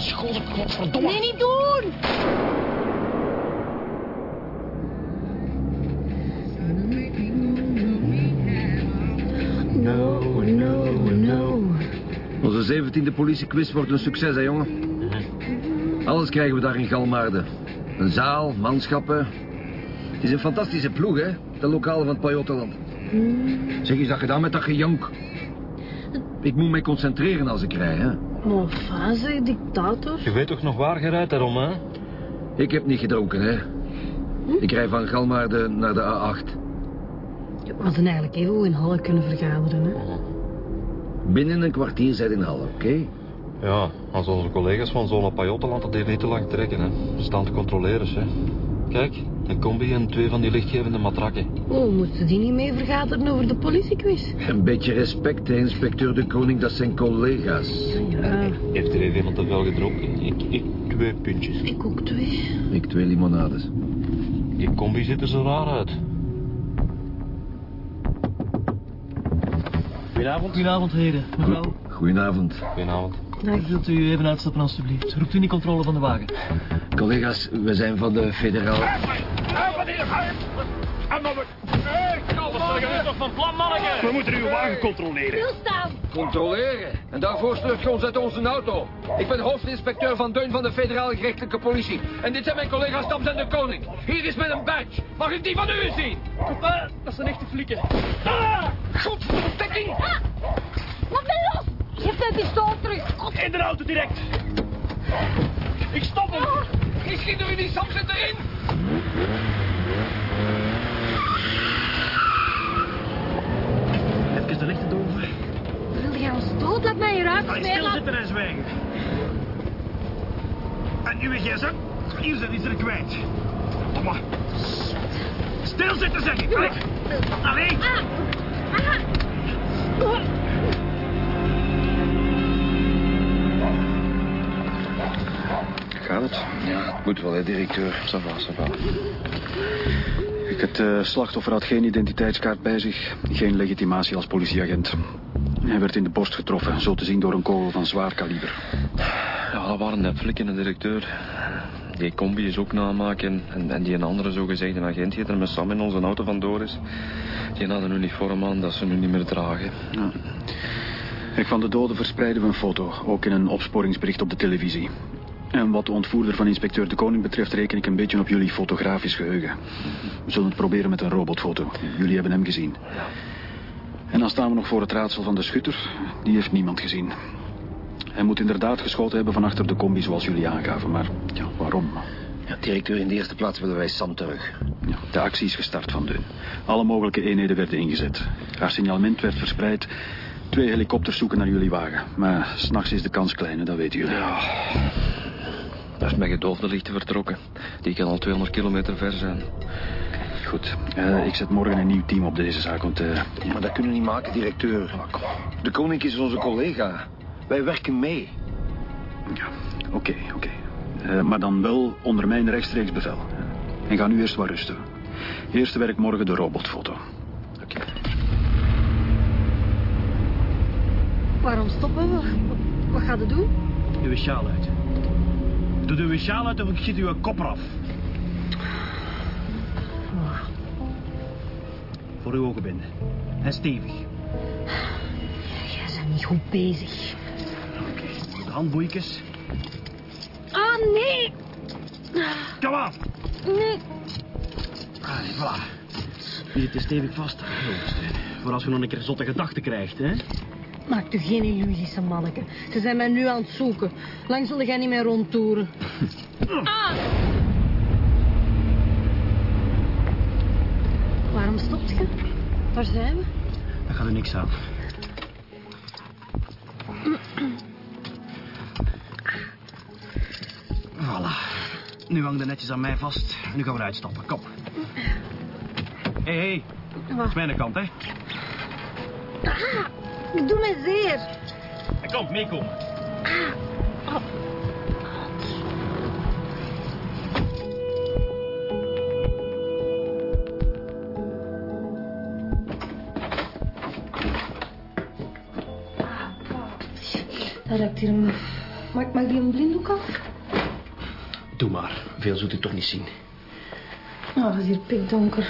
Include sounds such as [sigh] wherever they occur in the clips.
schoot ik godverdomme. Nee, niet doen! No, no, no. Onze zeventiende politiequiz wordt een succes, hè, jongen? Alles krijgen we daar in Galmaarden. Een zaal, manschappen. Het is een fantastische ploeg, hè? De lokale van het Pajottenland. Zeg eens dat gedaan met dat gejank. Ik moet mij concentreren als ik rij, hè? Maar fase, dictator. Je weet toch nog waar je rijdt daarom, hè? Ik heb niet gedronken, hè? Ik rij van Galmaarden naar de A8. Ja, we hadden eigenlijk even in Halle kunnen vergaderen, hè. Binnen een kwartier zijn in Halle, oké? Ja, als onze collega's van Zona Pajottenland dat hier niet te lang trekken, hè. Staan te controleren, hè. Kijk, een combi en twee van die lichtgevende matrakken. Oh, moeten die niet mee vergaderen over de politiequiz? Een beetje respect, hè, inspecteur de Koning, dat zijn collega's. Ja, Heeft er even iemand te veel gedronken? Ik, ik twee puntjes. ik ook twee. Ik twee limonades. Die combi ziet er zo raar uit. Goedenavond. Goedenavond, heren. Mevrouw, Goedenavond. Goedenavond. Dag. wilt u even uitstappen alstublieft? Roept u niet controle van de wagen? Collega's, we zijn van de federaal... We moeten uw wagen controleren. Stilstaan! Controleren. En daarvoor stuurt je ons uit onze auto. Ik ben hoofdinspecteur van Deun van de federale gerechtelijke politie. En dit zijn mijn collega's Stams en de Koning. Hier is mijn badge. Mag ik die van u zien? Papa, dat zijn echte flikken. Godvertekking! Ah! Los! Geef zijn pistool terug! God. In de auto direct. Ik stop hem. Ik schiet er u niet, Sam zit erin. Even de lichten doven. Wil jij ons dood? Laat mij hieruit. Ga Smeer, laat- stilzitten en zwijgen. En uw gsm? Hier zit, is er kwijt. Kom maar. Stilzitten zeg ik. Allee. Allee. Ah! Ah! Gaat het? Ja, moet wel, hè, directeur. Ça va, ça va. Ik het eh, slachtoffer had geen identiteitskaart bij zich, geen legitimatie als politieagent. Hij werd in de borst getroffen, zo te zien door een kogel van zwaar kaliber. Ja, dat waren net flikken, directeur. Die combi is ook namaken. En, en die een andere zogezegde agent die er met Sam in onze auto vandoor is. Die had een uniform aan dat ze nu niet meer dragen. Ja. Ik van de doden verspreidden we een foto, ook in een opsporingsbericht op de televisie. En wat de ontvoerder van inspecteur De Koning betreft reken ik een beetje op jullie fotografisch geheugen. We zullen het proberen met een robotfoto. Jullie hebben hem gezien. En dan staan we nog voor het raadsel van de schutter. Die heeft niemand gezien. Hij moet inderdaad geschoten hebben van achter de combi zoals jullie aangaven. Maar ja, waarom? Ja, directeur, in de eerste plaats willen wij Sam terug. Ja, de actie is gestart van Deun. Alle mogelijke eenheden werden ingezet. Haar signalement werd verspreid. Twee helikopters zoeken naar jullie wagen. Maar s'nachts is de kans klein, hè, dat weten jullie. Daar is mijn gedoofde lichten vertrokken. Die kan al 200 kilometer ver zijn. Goed, eh, ik zet morgen een nieuw team op deze zaak, want... eh, Maar dat kunnen we niet maken, directeur. De Koning is onze collega. Wij werken mee. ja, oké, oké. Eh, maar dan wel onder mijn rechtstreeks bevel. En ga nu eerst wat rusten. Eerste werk morgen de robotfoto. Oké. Waarom stoppen we? Wat gaat het doen? Uw sjaal uit. Doe uw sjaal uit of ik schiet uw kop eraf. Voor uw ogen binden. En stevig. Jij bent niet goed bezig. Oké. De handboeikjes. Ah, nee! Kom aan. Nee. Allee, voilà. Je zit er stevig vast. Voor als je nog een keer zotte gedachten krijgt, hè. Maak u geen illusies, manneke. Ze zijn mij nu aan het zoeken. Lang zul jij niet meer rondtoeren. [laughs] Ah! Waarom stopt je? Waar zijn we? Dat gaat er niks aan. Voilà. Nu hangt er netjes aan mij vast. En nu gaan we eruit stappen. Kom. Hé, hé. Hey. Dat is mijn kant, hè. Ah! Ik doe me zeer. Kom, meekomen. Dat ruikt hier een... Mag, mag die een blinddoek af? Doe maar. Veel zult u toch niet zien. Oh, dat is hier pikdonker.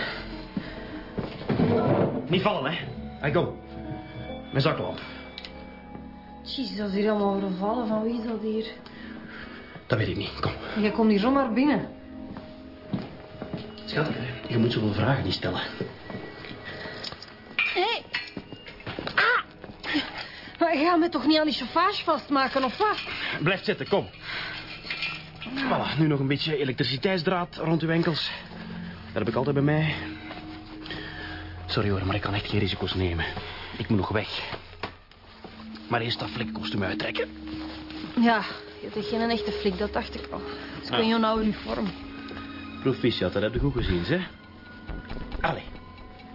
Niet vallen, hè. Hij kom. Mijn zaklamp. Jezus, dat is hier allemaal overvallen. Van wie is dat hier? Dat weet ik niet. Kom. Jij komt hier zomaar binnen. Schat, je moet zoveel vragen niet stellen. Hé! Ah! Maar je gaat me toch niet aan die chauffage vastmaken, of wat? Blijf zitten, kom. Voilà, nu nog een beetje elektriciteitsdraad rond uw enkels. Dat heb ik altijd bij mij. Sorry hoor, maar ik kan echt geen risico's nemen. Ik moet nog weg. Maar eerst dat flikkostuum uittrekken. Ja, je bent geen echte flik, dat dacht ik al. Het is gewoon jouw oude uniform. Proficiat, dat heb je goed gezien, hè? Allee,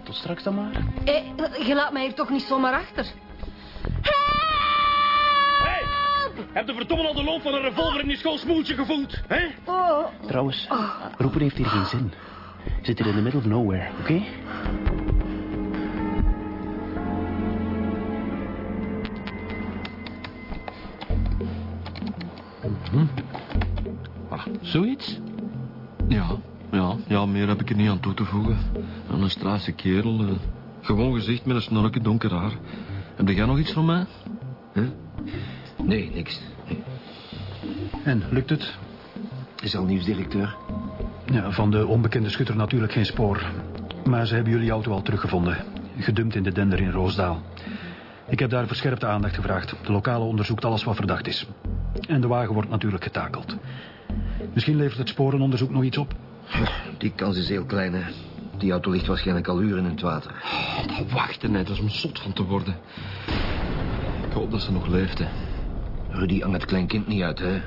tot straks dan maar. Hé, je laat mij hier toch niet zomaar achter? Hey! Heb de verdomme al de loop van een revolver in die schoolsmoeltje gevoeld, hè? Oh. Trouwens, roepen heeft hier geen zin. Je zit hier in the middle of nowhere, oké? Er niet aan toe te voegen. Een Australische kerel, eh, gewoon gezicht met een snorke donker haar. Heb jij nog iets van mij? Huh? Nee, niks. En, lukt het? Is al nieuwsdirecteur? Ja, van de onbekende schutter natuurlijk geen spoor. Maar ze hebben jullie auto al teruggevonden. Gedumpt in de dender in Roosdaal. Ik heb daar verscherpte aandacht gevraagd. De lokale onderzoekt alles wat verdacht is. En de wagen wordt natuurlijk getakeld. Misschien levert het sporenonderzoek nog iets op. Die kans is heel klein, hè. Die auto ligt waarschijnlijk al uren in het water. Oh, dat wachten, hè. dat is om zot van te worden. Ik hoop dat ze nog leeft, hè. Rudy hangt het kleinkind niet uit, hè.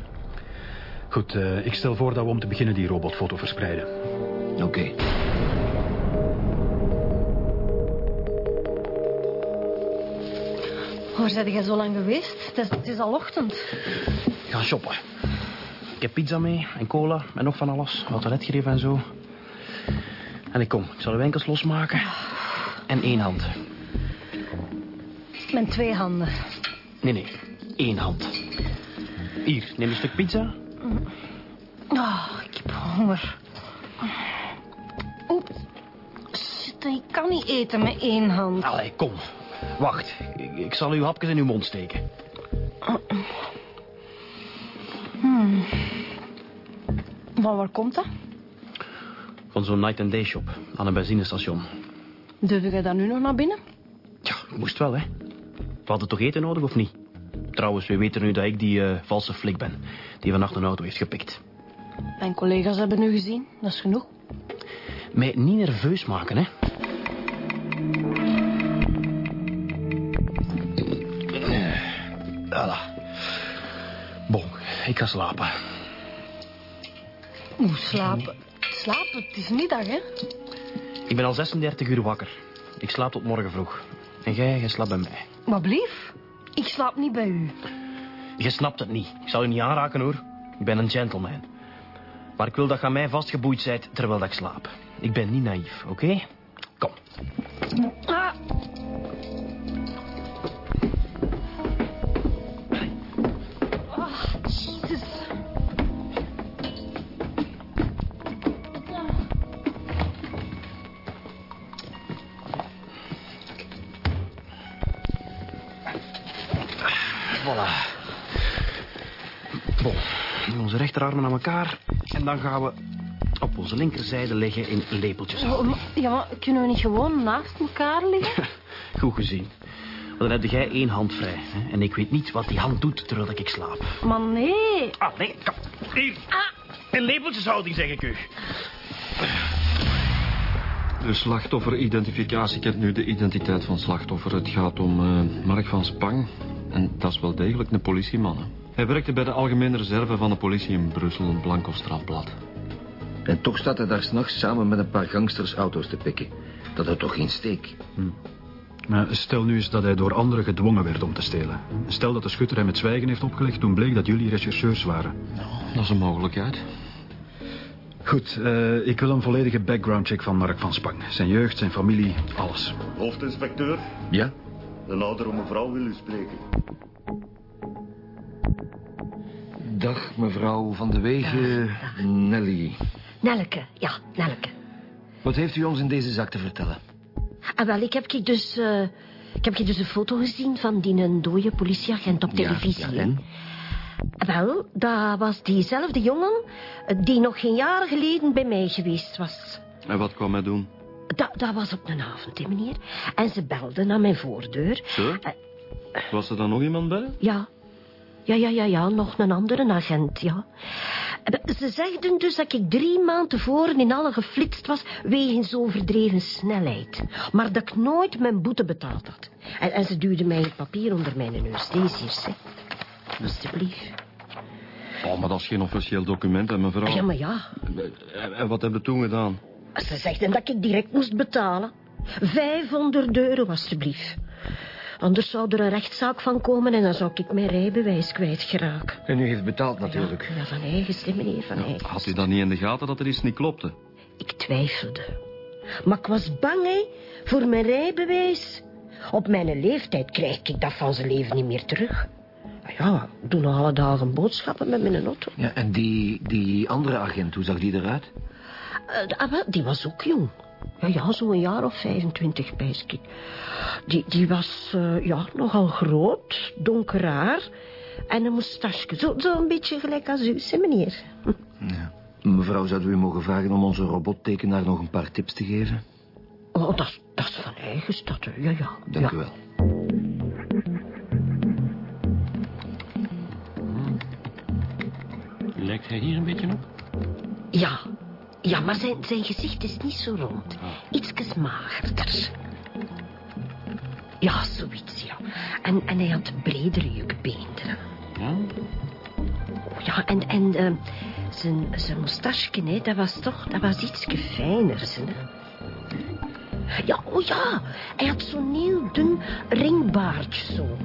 Goed, eh, ik stel voor dat we om te beginnen die robotfoto verspreiden. Oké. Waar zijn jij zo lang geweest? Het is, het is al ochtend. Ga shoppen. Heb pizza mee en cola en nog van alles. Wat toiletgreep en zo. En ik kom. Ik zal uw enkels losmaken. En één hand. Met twee handen. Nee, nee. Één hand. Hier, neem een stuk pizza. Oh, ik heb honger. Oep. Shit, ik kan niet eten met één hand. Allee, kom. Wacht. Ik, ik zal uw hapjes in uw mond steken. Van waar komt dat? Van zo'n night and day shop. Aan een benzinestation. Durf jij daar nu nog naar binnen? Ja, moest wel, hè. We hadden toch eten nodig, of niet? Trouwens, we weten nu dat ik die eh, valse flik ben. Die vannacht een auto heeft gepikt. Mijn collega's hebben nu gezien. Dat is genoeg. Mij niet nerveus maken, hè. Voilà. Bon, ik ga slapen. Oeh, slapen. Slapen? Het is middag, hè? Ik ben al 36 uur wakker. Ik slaap tot morgen vroeg. En jij, jij slaapt bij mij. Maar blief, ik slaap niet bij u. Je snapt het niet. Ik zal u niet aanraken, hoor. Ik ben een gentleman. Maar ik wil dat je aan mij vastgeboeid zijt terwijl ik slaap. Ik ben niet naïef, oké? Kom. Ah. Bon, nu onze rechterarmen aan elkaar. En dan gaan we op onze linkerzijde liggen in lepeltjes. Oh, maar- Ja, maar kunnen we niet gewoon naast elkaar liggen? [laughs] Goed gezien. Want dan heb jij één hand vrij. Hè? En ik weet niet wat die hand doet terwijl ik slaap. Maar nee. Ah, nee, kom. Hier. In lepeltjeshouding, zeg ik u. De slachtofferidentificatie kent nu de identiteit van slachtoffer. Het gaat om eh, Mark van Spang. En dat is wel degelijk een politieman. hè. Hij werkte bij de Algemene Reserve van de politie in Brussel, een blanco strafblad. En toch staat hij daar s'nachts samen met een paar gangsters auto's te pikken. Dat had toch geen steek? Maar stel nu eens dat hij door anderen gedwongen werd om te stelen. Stel dat de schutter hem het zwijgen heeft opgelegd toen bleek dat jullie rechercheurs waren. Dat is een mogelijkheid. Goed, eh, ik wil een volledige background check van Mark van Spang. Zijn jeugd, zijn familie, alles. Hoofdinspecteur, Ja? een oudere mevrouw wil u spreken. Dag, mevrouw Van de Wegen. Nelly. Nelke, ja, Nelke. Wat heeft u ons in deze zak te vertellen? Ah, wel, ik heb hier dus... eh, ik heb hier dus een foto gezien van die een dode politieagent op televisie. Ja, en? Wel, dat was diezelfde jongen eh, die nog geen jaar geleden bij mij geweest was. En wat kwam hij doen? Dat, dat was op een avond, hè, meneer. En ze belden aan mijn voordeur. Zo? Eh, Was er dan nog iemand bij? Ja. Ja, ja, ja, ja, nog een andere agent, ja. Eh, Ze zegden dus dat ik drie maanden tevoren in alle geflitst was wegens overdreven snelheid. Maar dat ik nooit mijn boete betaald had. En, en ze duwden mij het papier onder mijn neus. Deze hier, zeg. Alsjeblieft. Oh, maar dat is geen officieel document, hè, mevrouw. Ja, maar ja. En, en wat hebben we toen gedaan? Ze zegden dat ik direct moest betalen. 500 euro, alsjeblieft. Anders zou er een rechtszaak van komen en dan zou ik mijn rijbewijs kwijtgeraken. En u heeft betaald natuurlijk. Ja, van eigen stem, meneer, van eigen. Had u dan niet in de gaten dat er iets niet klopte? Ik twijfelde. Maar ik was bang, hè, voor mijn rijbewijs. Op mijn leeftijd krijg ik dat van zijn leven niet meer terug. Ah Ja, ik doe nog alle dagen boodschappen met mijn auto. Ja, en die, die andere agent, hoe zag die eruit? Wel, die was ook jong. Ja, ja, zo'n jaar of 25 bij ik. Die, die was, eh, ja, nogal groot, donker haar en een moustache. Zo, zo een beetje gelijk als u, hè, meneer. Hm. Ja. Mevrouw, zouden we u mogen vragen om onze robottekenaar nog een paar tips te geven? Oh, dat, is- dat is van eigen stad, ja, ja. Dank ja. u wel. Lijkt hij hier een beetje op? Ja, ja, maar zijn, zijn gezicht is niet zo rond. Ah. Ietsjes magerder. Ja, zoiets, ja. En, en hij had bredere jukbeenderen. Ja? Ja, en, en eh, zijn, zijn moustache, hè, dat was toch, dat was iets fijner, hè. Ja, oh ja, hij had zo'n heel dun ringbaardje zo.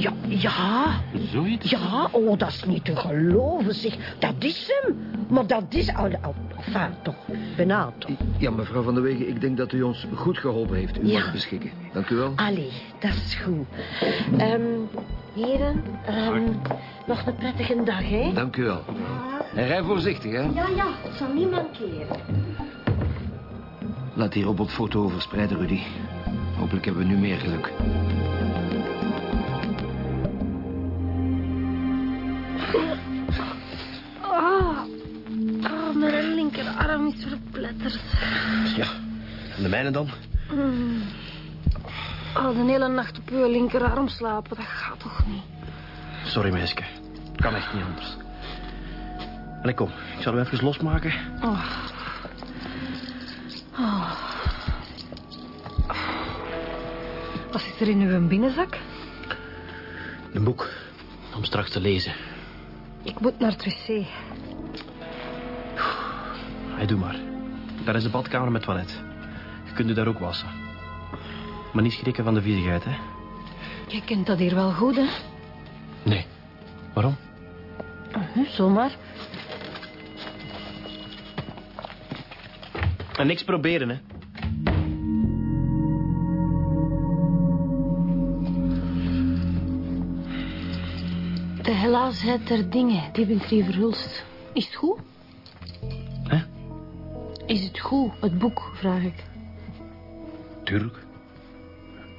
Ja, ja, Zoiets? ja, oh, dat is niet te geloven, zeg. Dat is hem. Maar dat is... Oh, oh, enfin, toch, bijna toch. Ja, mevrouw Van der Wegen, ik denk dat u ons goed geholpen heeft. U Ja. mag beschikken. Dank u wel. Allee, dat is goed. Ehm heren, ehm, nog een prettige dag, hè? Dank u wel. En rij voorzichtig, hè. Ja, ja, het zal niet mankeren. Laat die robotfoto verspreiden, Rudy. Hopelijk hebben we nu meer geluk. De mijne dan? Al de hele nacht op uw linkerarm slapen, dat gaat toch niet? Sorry, meisje. Kan echt niet anders. Allee, kom. Ik zal u even losmaken. Oh. Oh. Wat zit er in uw binnenzak? Een boek. Om straks te lezen. Ik moet naar het wc. Hey, doe maar. Daar is de badkamer met toilet. Je kunt u daar ook wassen. Maar niet schrikken van de viezigheid, hè? Je kent dat hier wel goed, hè? Nee. Waarom? Uh, zomaar. En niks proberen, hè? De helaasheid der dingen, die ben verhulst. Is het goed? Hè? Is het goed, het boek, vraag ik. Tuurlijk.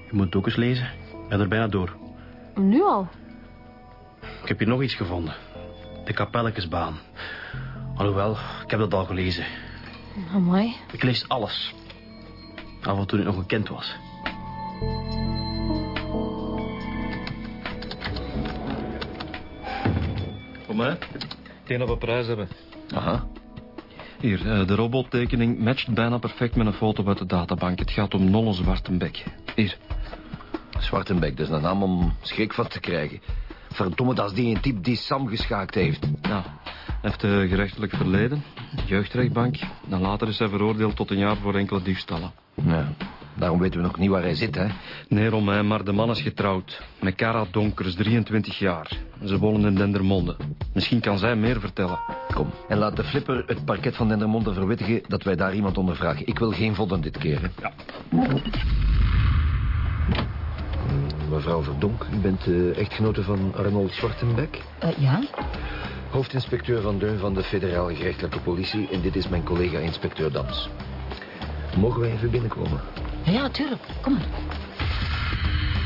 Je moet het ook eens lezen. Ik ben er bijna door. Nu al? Ik heb hier nog iets gevonden. De kapelletjesbaan. Alhoewel, ik heb dat al gelezen. Amai. Ik lees alles. Al van toen ik nog een kind was. Kom hè. Geen op een prijs hebben. Aha. Hier, eh, de robottekening matcht bijna perfect met een foto uit de databank. Het gaat om Nolle Zwartenbek. Hier. Zwartenbek, dat is een naam om schrik van te krijgen. Verdomme, dat is die een type die Sam geschaakt heeft. Nou, heeft eh, gerechtelijk verleden. Jeugdrechtbank. Dan later is hij veroordeeld tot een jaar voor enkele diefstallen. Ja, daarom weten we nog niet waar hij zit, hè. Nee, Romein, maar de man is getrouwd. Met Cara Donkers, 23 jaar. Ze wonen in Dendermonde. Misschien kan zij meer vertellen. Kom, en laat de flipper het parket van Dendermonde verwittigen dat wij daar iemand ondervragen. Ik wil geen vodden dit keer, hè. Ja. Mevrouw Verdonk. U bent de echtgenote van Arnold Zwartenbeck. Eh, ja? Hoofdinspecteur Van Deun van de federale gerechtelijke politie. En dit is mijn collega inspecteur Dams. Mogen wij even binnenkomen? Ja, ja, tuurlijk. Kom maar.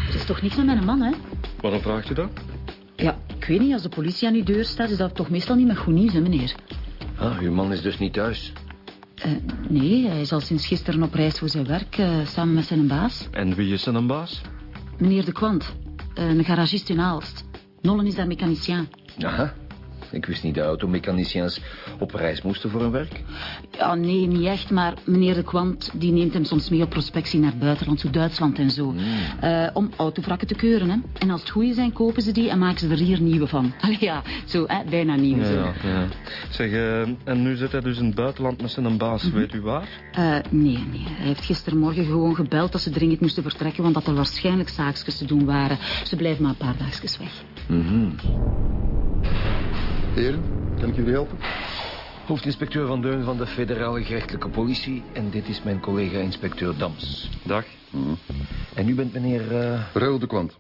Er is toch niks met mijn man, hè? Waarom vraagt u dat? Ja, ik weet niet. Als de politie aan uw deur staat, is dat toch meestal niet met goed nieuws, hè, meneer? Ah, uw man is dus niet thuis. Eh, nee, hij is al sinds gisteren op reis voor zijn werk, eh, samen met zijn baas. En wie is zijn baas? Meneer De Kwant, eh, een garagist in Aalst. Nollen is daar mechanicien. Aha. Ik wist niet dat automechaniciens op reis moesten voor hun werk. Ja, nee, niet echt, maar meneer De Kwant die neemt hem soms mee op prospectie naar buitenland, zo Duitsland en zo. Eh, om autovrakken te keuren, hè. En als het goede zijn, kopen ze die en maken ze er hier nieuwe van. [laughs] Allee, ja, zo, hè, bijna nieuwe. zo. Ja, ja. Zeg, eh, en nu zit hij dus in het buitenland met zijn baas. Weet u waar? Eh, nee, nee. Hij heeft gistermorgen gewoon gebeld dat ze dringend moesten vertrekken, want dat er waarschijnlijk zaakjes te doen waren. Ze blijven maar een paar dagjes weg. Mhm. Heren, kan ik jullie helpen? Hoofdinspecteur Van Deun van de federale gerechtelijke politie. En dit is mijn collega inspecteur Dams. Dag. En u bent meneer... eh, Raoul de Kwant,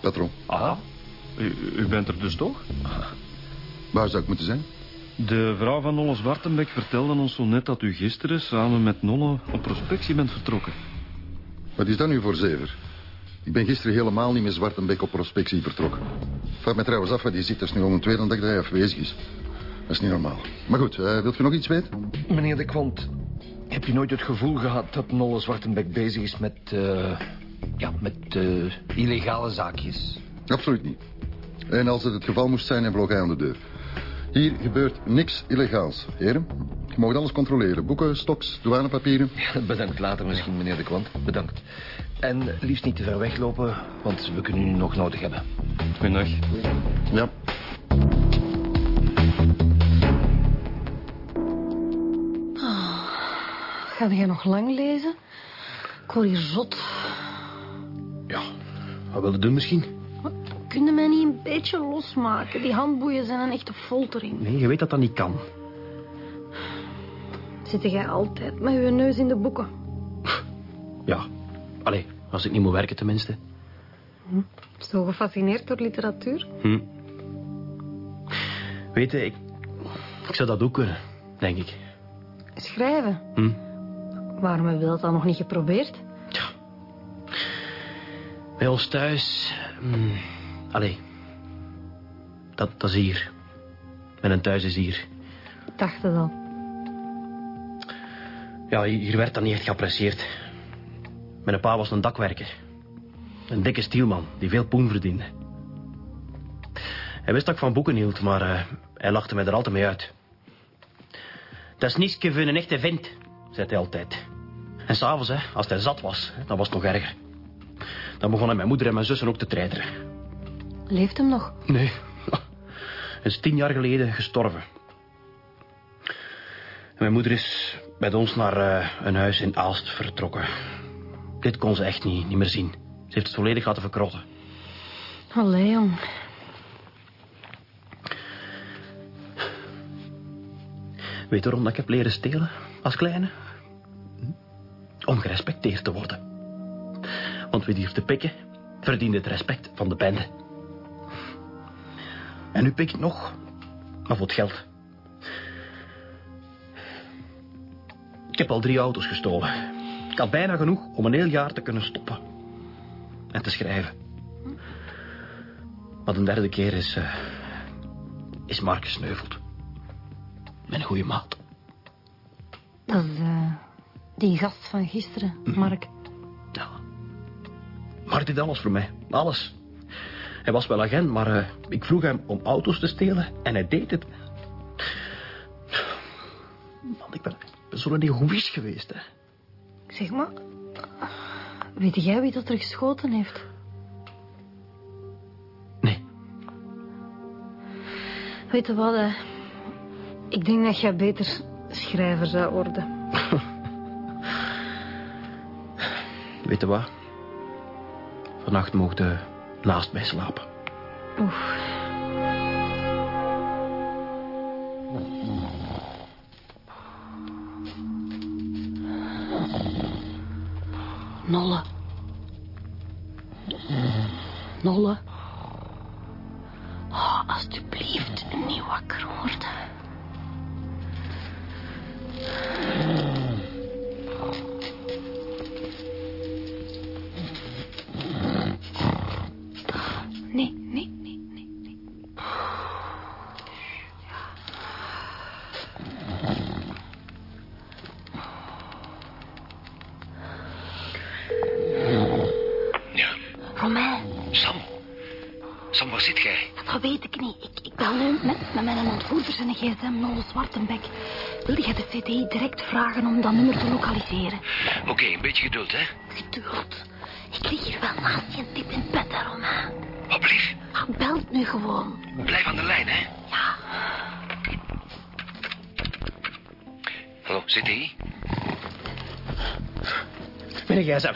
patron. Ah, u, u bent er dus toch? Waar zou ik moeten zijn? De vrouw van Nolle Zwartenbeck vertelde ons zo net dat u gisteren samen met Nolle op prospectie bent vertrokken. Wat is dat nu voor zever? Ik ben gisteren helemaal niet met Zwartenbeek op prospectie vertrokken. Vraag me trouwens af wat die zit. Dat is nu al een tweede dag dat hij afwezig is. Dat is niet normaal. Maar goed, eh, wilt u nog iets weten? Meneer de Kwant, heb je nooit het gevoel gehad dat Nolle Zwartenbeck bezig is met... eh, ja, met eh, illegale zaakjes? Absoluut niet. En als het het geval moest zijn, dan blok hij aan de deur. Hier gebeurt niks illegaals, heren. Je mag alles controleren. Boeken, stoks, douanepapieren. Ja, bedankt later misschien, meneer de Kwant. Bedankt. En liefst niet te ver weglopen, want we kunnen u nog nodig hebben. Goedendag. Ja. Ga jij nog lang lezen? Ik word hier zot. Ja, wat wil je doen misschien? Kun je mij niet een beetje losmaken? Die handboeien zijn een echte foltering. Nee, je weet dat dat niet kan. Zit jij altijd met je neus in de boeken? Ja, allee, als ik niet moet werken tenminste. Zo gefascineerd door literatuur? Hm. Weet je, ik, ik zou dat ook kunnen, denk ik. Schrijven? Hm. Waarom hebben we dat dan nog niet geprobeerd? Bij ons thuis... hm, allee, dat, dat is hier. Mijn thuis is hier. Ik dacht het al. Ja, hier werd dat niet echt geapprecieerd. Mijn pa was een dakwerker. Een dikke stielman die veel poen verdiende. Hij wist dat ik van boeken hield, maar eh, hij lachte mij er altijd mee uit. Dat is niets voor een echte vent, zei hij altijd. En s'avonds, hè, als hij zat was, dan was het nog erger. Dan begonnen mijn moeder en mijn zussen ook te treiteren. Leeft hem nog? Nee. Hij is tien jaar geleden gestorven. En mijn moeder is met ons naar eh, een huis in Aalst vertrokken. Dit kon ze echt niet, niet meer zien. Ze heeft het volledig laten verkrotten. Allee, jong. Weet je waarom dat ik heb leren stelen als kleine? Om gerespecteerd te worden. Want wie durft te pikken, verdient het respect van de bende. En nu pik ik nog, maar voor het geld. Ik heb al drie auto's gestolen. Ik had bijna genoeg om een heel jaar te kunnen stoppen. En te schrijven. Maar de derde keer is... eh, is Mark gesneuveld. Mijn goede maat. Dat is eh, die gast van gisteren, Mark. Ja. Mark deed alles voor mij. Alles. Hij was wel agent, maar eh, ik vroeg hem om auto's te stelen en hij deed het. Man, ik ben, ben zo'n egoïst geweest, hè. Zeg maar, weet jij wie dat er geschoten heeft? Nee. Weet je wat, hè? ik denk dat jij beter schrijver zou worden. [laughs] Weet je wat? Vannacht mocht je naast mij slapen. Oef. Nolle. Nolle. Oh, alsjeblieft, niet wakker worden. Ontvoerder zijn gsm, Nolle Zwartenbek. Wilde jij de CTI direct vragen om dat nummer te lokaliseren? Oké, een beetje geduld, hè? Geduld. Ik lig hier wel naast je een tip in bed, hè, Romain. Wat blief? Belt nu gewoon. Blijf aan de lijn, hè? Ja. Hallo, CTI? Mijn gsm.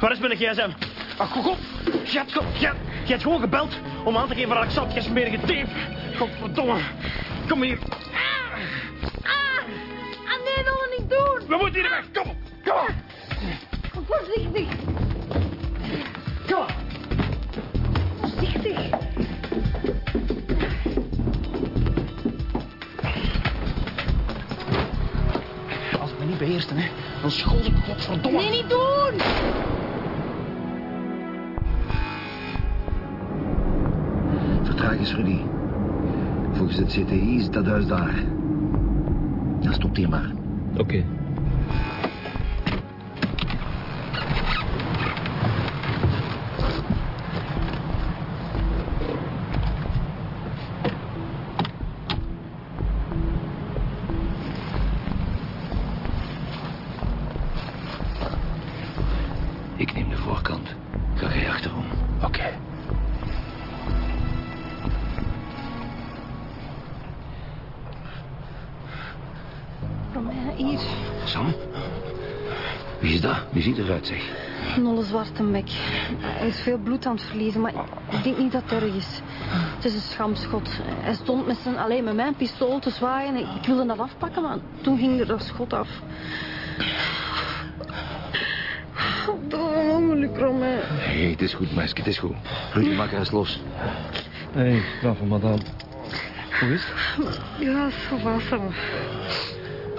Waar is mijn gsm? Ach, kom, kom. Je hebt, je, je hebt gewoon gebeld om aan te geven waar ik zat. Je is meer getape. Godverdomme. Kom hier. Ah, nee, dat we niet doen. We moeten hier weg. Kom op. Kom op. Voorzichtig. Kom op. Voorzichtig. Als ik me niet beheerste, hè, dan school ik godverdomme. Nee, niet doen. Volgens het is dat huis daar. Ja, hier maar. Oké. Ziet eruit, zeg? Nolle Zwartenbek. Hij is veel bloed aan het verliezen, maar ik denk niet dat het erg is. Het is een schamschot. Hij stond met, zijn, alleen met mijn pistool te zwaaien. Ik wilde dat afpakken, maar toen ging er dat schot af. Dat was een ongeluk, Romain. Nee, het is goed, meisje, het is goed. Rudy, maak haar eens los. Hé, hey, bravo, madame. Hoe is het? Ja, zo was.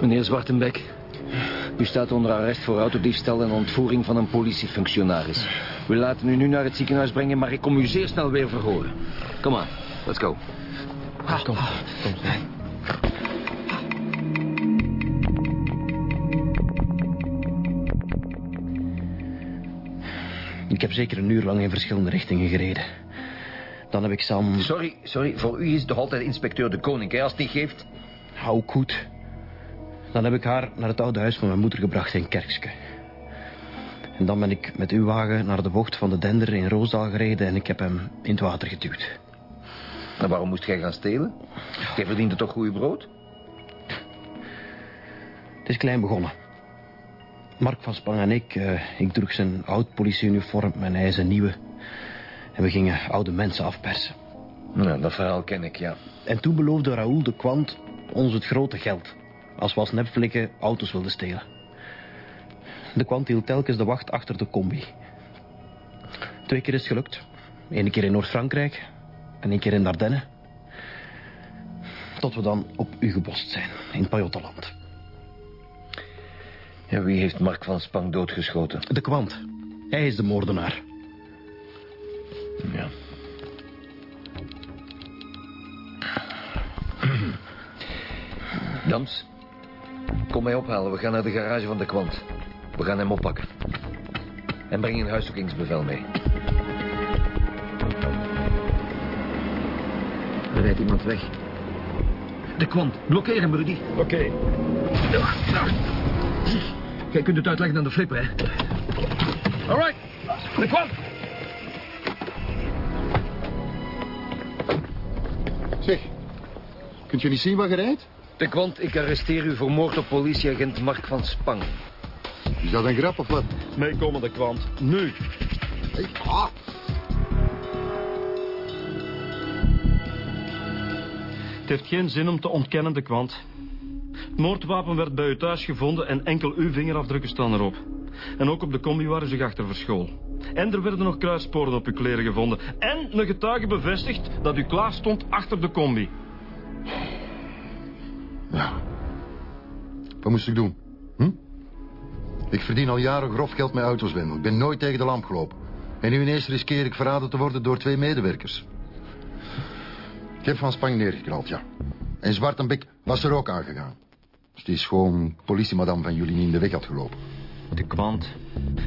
Meneer Zwartenbek, u staat onder arrest voor autodiefstal en ontvoering van een politiefunctionaris. We laten u nu naar het ziekenhuis brengen, maar ik kom u zeer snel weer verhoren. Kom aan, let's go. Kom, kom. Ik heb zeker een uur lang in verschillende richtingen gereden. Dan heb ik Sam... Sorry, sorry, voor u is toch altijd inspecteur de koning, hè, als het niet geeft? Hou goed. Dan heb ik haar naar het oude huis van mijn moeder gebracht in Kerkske. En dan ben ik met uw wagen naar de bocht van de Dender in Roosdaal gereden... en ik heb hem in het water geduwd. En waarom moest jij gaan stelen? Jij verdiende toch goede brood? Het is klein begonnen. Mark van Spang en ik, eh, ik droeg zijn oud politieuniform en hij zijn nieuwe. En we gingen oude mensen afpersen. Nou, dat verhaal ken ik, ja. En toen beloofde Raoul de kwant ons het grote geld. Als we als nepflikken auto's wilden stelen. De kwant hield telkens de wacht achter de combi. Twee keer is het gelukt. Eén keer in Noord-Frankrijk en één keer in Dardenne. Tot we dan op u gebost zijn, in Pajottenland. Ja, wie heeft Mark van Spang doodgeschoten? De kwant. Hij is de moordenaar. Ja. [clears throat] Dams, kom mij ophalen. We gaan naar de garage van de kwant. We gaan hem oppakken. En breng een huiszoekingsbevel mee. Er rijdt iemand weg. De kwant, blokkeer hem, Rudy. Oké. Jij kunt het uitleggen aan de flipper, hè? All right, de kwant. Zeg, kunt je niet zien wat je rijdt? De kwant, ik arresteer u voor moord op politieagent Mark van Spang. Is dat een grap of wat? Meekomen de kwant. Nu. Hey, ah. Het heeft geen zin om te ontkennen, de kwant. Het moordwapen werd bij u thuis gevonden en enkel uw vingerafdrukken staan erop. En ook op de combi waar u zich achter verschool. En er werden nog kruissporen op uw kleren gevonden. En een getuige bevestigt dat u klaar stond achter de combi. Ja. Wat moest ik doen? Hm? Ik verdien al jaren grof geld met autoswendel. Ik ben nooit tegen de lamp gelopen. En nu ineens riskeer ik verraden te worden door twee medewerkers. Ik heb Van Spang neergeknald, ja. En Zwartenbek was er ook aangegaan. Dus die is gewoon politiemadam van jullie niet in de weg had gelopen. De kwant.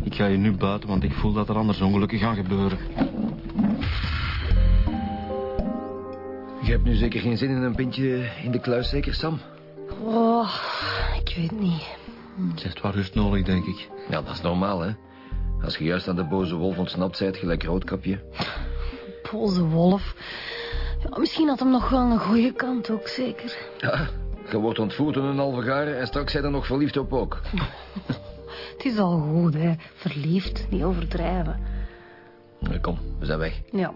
Ik ga je nu buiten, want ik voel dat er anders ongelukken gaan gebeuren. Je hebt nu zeker geen zin in een pintje in de kluis, zeker, Sam? Oh, ik weet niet. Ze heeft wel rust nodig, denk ik. Ja, dat is normaal, hè. Als je juist aan de boze wolf ontsnapt bent, gelijk roodkapje. Boze wolf. Ja, misschien had hem nog wel een goede kant ook, zeker. Ja, je wordt ontvoerd door een halve garen en straks zijn er nog verliefd op ook. [laughs] Het is al goed, hè. Verliefd, niet overdrijven. Nou, Kom, we zijn weg. Ja.